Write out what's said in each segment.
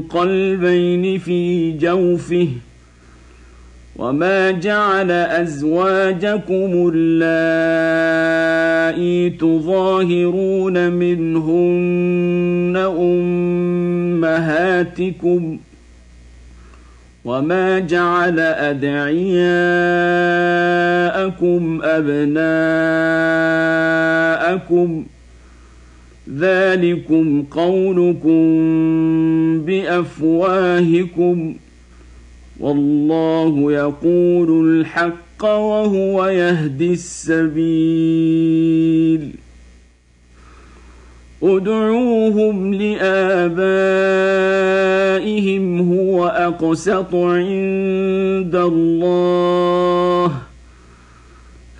قلبين في جوفه وما جعل أزواجكم اللائي تظاهرون منهن أمهاتكم وما جعل أدعياءكم أبناءكم ذلكم قولكم بأفواهكم والله يقول الحق وهو يهدي السبيل. ادعوهم لآبائهم هو أقسط عند الله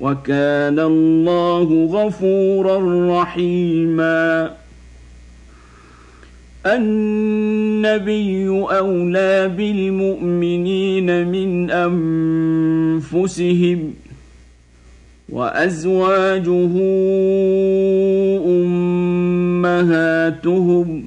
وكان الله غفورا رحيما. النبي أولى بالمؤمنين من أنفسهم وأزواجه أمهاتهم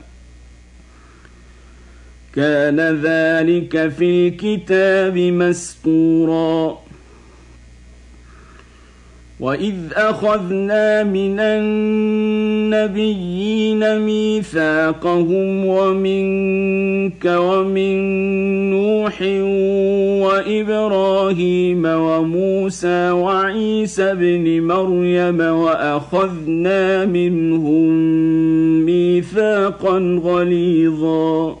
كان ذلك في الكتاب مسطورا واذ اخذنا من النبيين ميثاقهم ومنك ومن نوح وابراهيم وموسى وعيسى ابن مريم واخذنا منهم ميثاقا غليظا.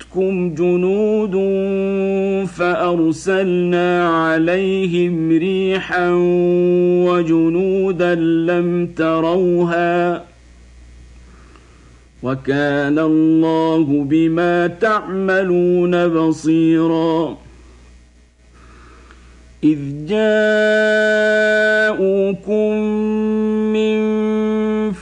جاءتكم جنود فأرسلنا عليهم ريحا وجنودا لم تروها وكان الله بما تعملون بصيراً إذ جاءوكم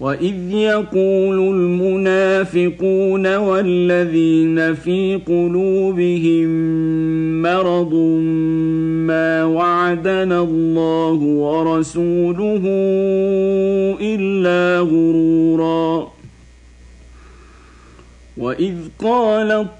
واذ يقول المنافقون والذين في قلوبهم مرض ما وعدنا الله ورسوله الا غرورا واذ قالت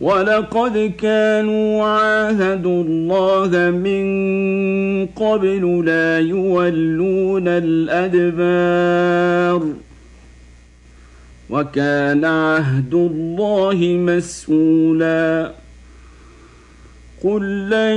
ولقد كانوا عاهدوا الله من قبل لا يولون الأدبار. وكان عهد الله مسؤولا. قل لن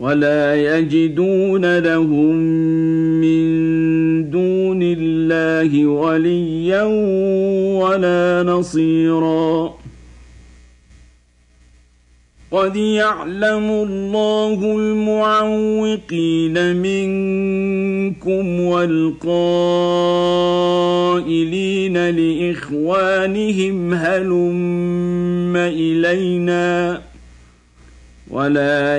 ولا يجدون لهم من دون الله وليا ولا نصيرا. قد يعلم الله المعوقين منكم والقائلين لإخوانهم هلم إلينا ولا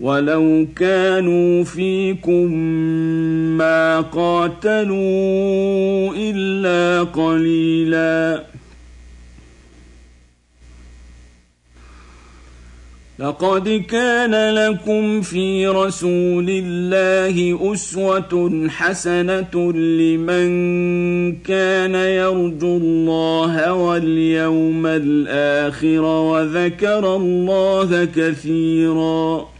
ولو كانوا فيكم ما قاتلوا الا قليلا لقد كان لكم في رسول الله اسوه حسنه لمن كان يرجو الله واليوم الآخر وذكر الله كثيرا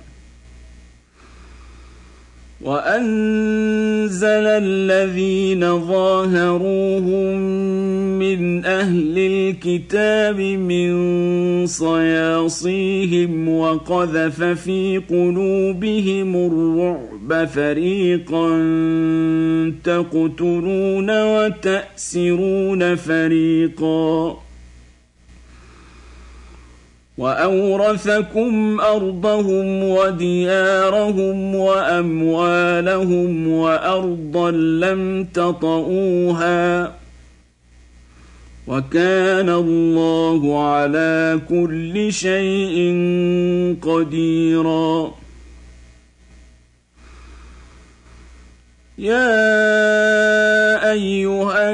وأنزل الذين ظاهروهم من أهل الكتاب من صياصيهم وقذف في قلوبهم الرعب فريقا تقتلون وتأسرون فريقا وأورثكم أرضهم وديارهم وأموالهم وأرضا لم تطئوها وكان الله على كل شيء قديرا يا أيها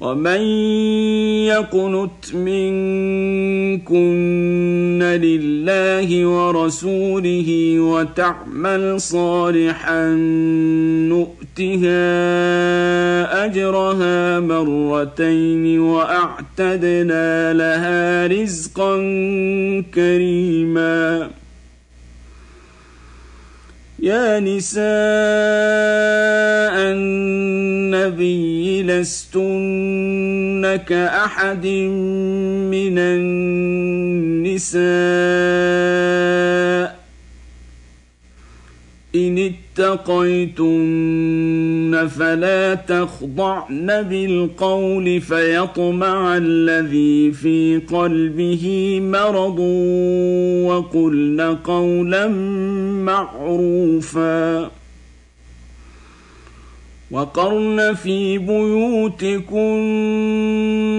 ومن يقنت منكن لله ورسوله وتعمل صالحا نؤتها اجرها مرتين واعتدنا لها رزقا كريما يا نساء النبي لستن كأحد من النساء. إن اتقيتن فلا تخضعن بالقول فيطمع الذي في قلبه مرض وقلن قولا معروفا. وقرن في بيوتكن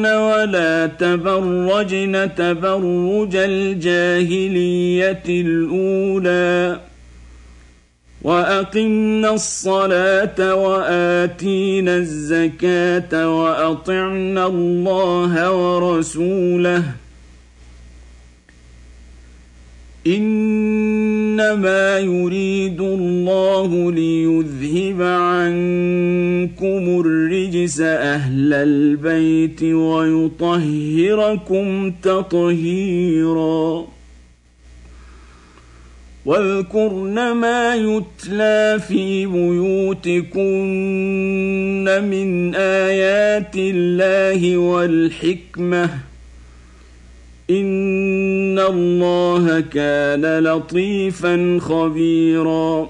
ولا تبرجن تبرج الجاهلية الأولى. واقمنا الصلاه واتينا الزكاه واطعنا الله ورسوله انما يريد الله ليذهب عنكم الرجس أهل البيت ويطهركم تطهيرا واذكرن ما يتلى في بيوتكن من آيات الله والحكمة. إن الله كان لطيفا خبيرا.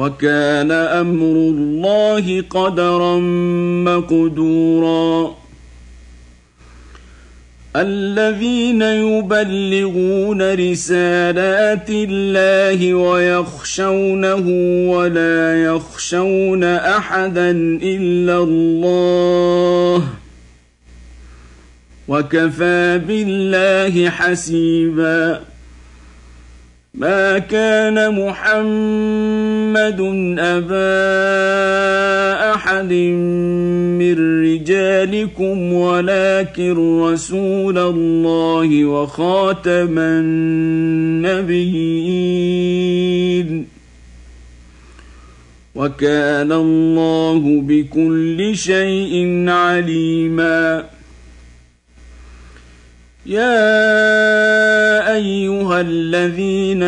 وكان أمر الله قدرا مقدورا. الذين يبلغون رسالات الله ويخشونه ولا يخشون احدا إلا الله وكفى بالله حسيبا. ما كان محمد أبا أحد من رجالكم ولكن رسول الله وخاتم النبيين. وكان الله بكل شيء عليما. يا أيها الذين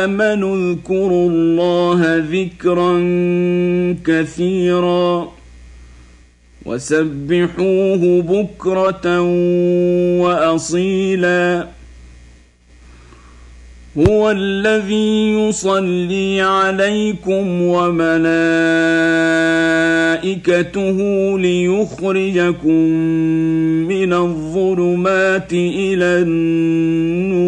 آمنوا اذكروا الله ذكرا كثيرا وسبحوه بكرة وأصيلا هو الذي يصلي عليكم وملائكته ليخرجكم من الظلمات إلى النور.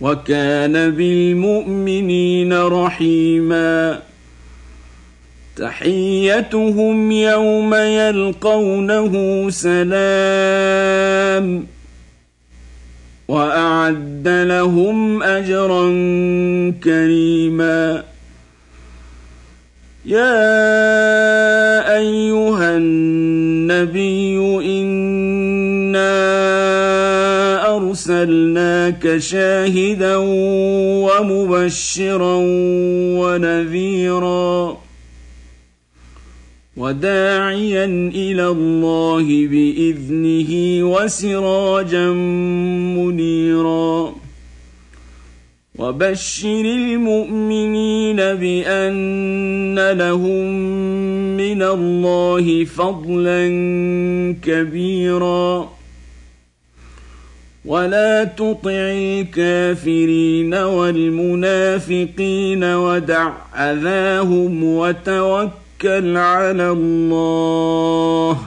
وكان بالمؤمنين رحيما. تحيتهم يوم يلقونه سلام. وأعد لهم أجرا كريما. يا أيها النبي إنا أرسلناك شاهدا ومبشرا ونذيرا. وداعيا إلى الله بإذنه وسراجا منيرا. وبشر المؤمنين بأن لهم من الله فضلا كبيرا. ولا تطع الكافرين والمنافقين ودع أذاهم وتوكل توكل على الله.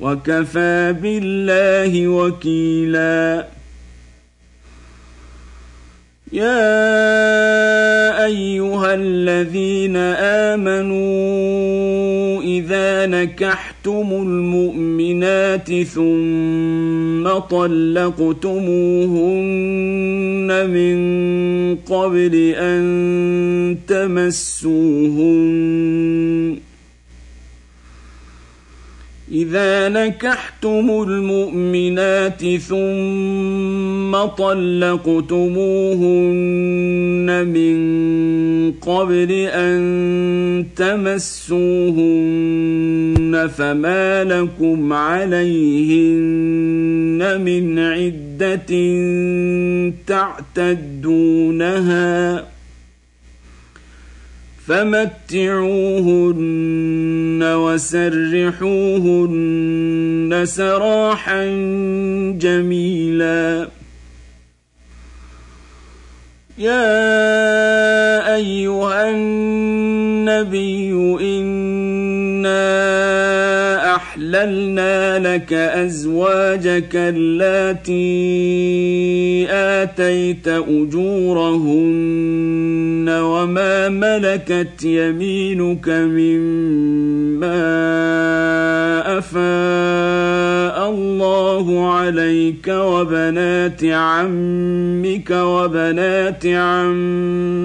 وكفى بالله وكيلا. يا أيها الذين آمنوا إذا نكحتم المؤمنات ثم طلقتموهن من قبل ان تمسوهن إذا نكحتم المؤمنات ثم طلقتموهن من قبل أن تمسوهن فما لكم عليهن من عدة تعتدونها فمتعوهن وسرحوهن سراحا جميلا يا ايها النبي أنا أحللنا لك أزواجك اللاتي آتيت أجورهن وما ملكت يمينك مما أفاء الله عليك وبنات عمك وبنات عماتك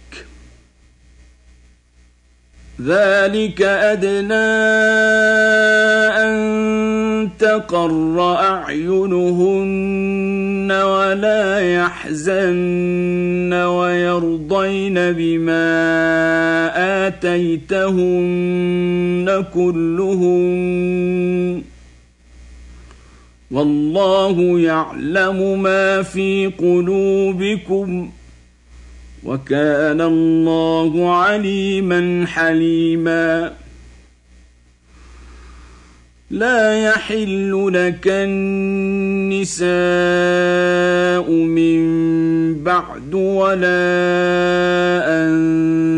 ذلك أدنى تقر أعينهن ولا يحزن ويرضين بما آتيتهن كلهن والله يعلم ما في قلوبكم وكان الله عليما حليما. لا يحل لك النساء من بعد ولا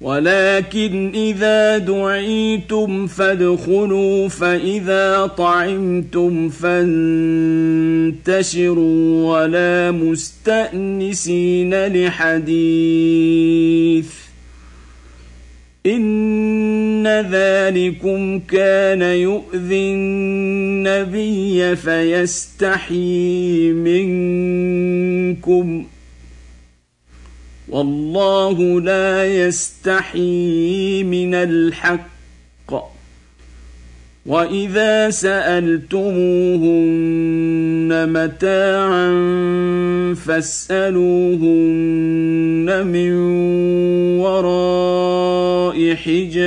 ولكن إذا دعيتم فادخلوا فإذا طعمتم فانتشروا ولا مستأنسين لحديث. إن ذلكم كان يؤذي النبي فيستحيي منكم. والله لا يستحيي من الحق. وإذا سألتموهن متاعا فاسألوهن من وراء حجاب.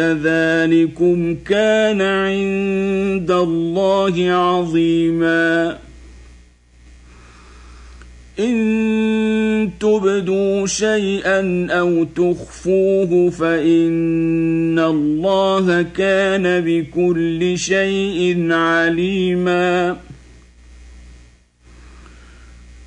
ذلكم كان عند الله عظيما ان تبدوا شيئا أو تخفوه فان الله كان بكل شيء عليما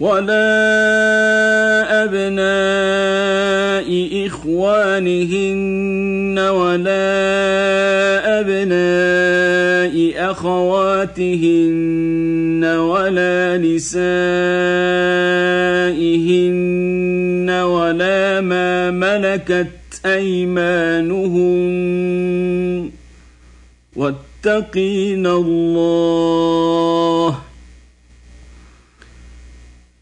ولا أبناء إخوانهن ولا أبناء أخواتهن ولا نسائهن ولا ما ملكت أيمانهن واتقين الله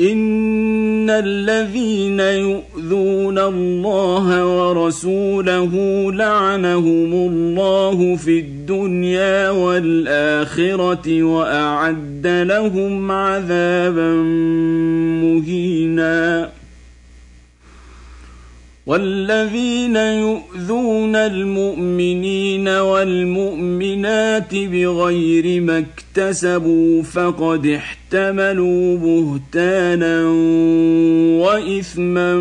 ان الذين يؤذون الله ورسوله لعنهم الله في الدنيا والاخره واعد لهم عذابا مهينا والذين يؤذون المؤمنين والمؤمنات بغير ما اكتسبوا فقد احتملوا بهتانا وإثما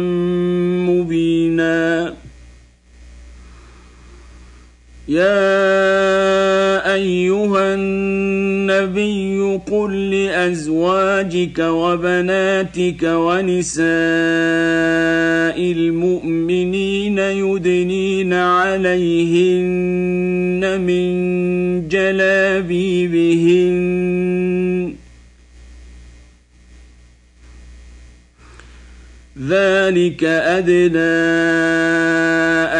مبينا يا ايها النبي قل لازواجك وبناتك ونساء المؤمنين يدنين عليهن من جلابيبهن ذلك ادنى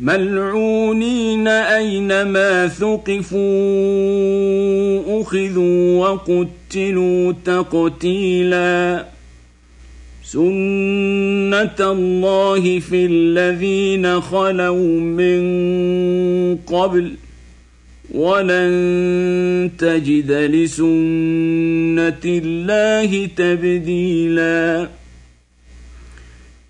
ملعونين أينما ثقفوا أخذوا وقتلوا تقتيلا. سنه الله في الذين خلوا من قبل ولن تجد لسنه الله تبديلا.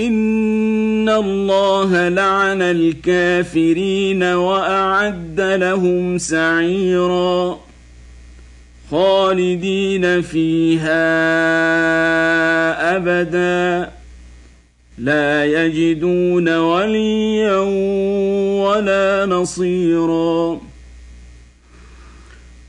ان الله لعن الكافرين واعد لهم سعيرا خالدين فيها ابدا لا يجدون وليا ولا نصيرا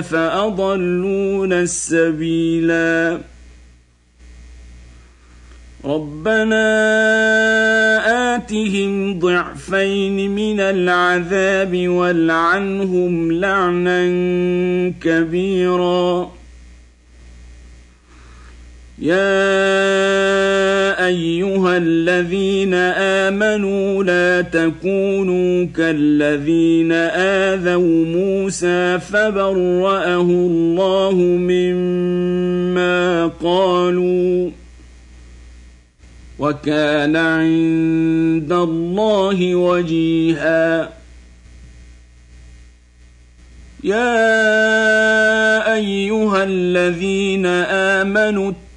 فاضلونا السبيلا. ربنا آتهم ضعفين من العذاب والعنهم لعنا كبيرا. يا ايها الذين امنوا لا تكونوا كالذين اذوا موسى فبراه الله مما قالوا وكان عند الله وجيها يا ايها الذين امنوا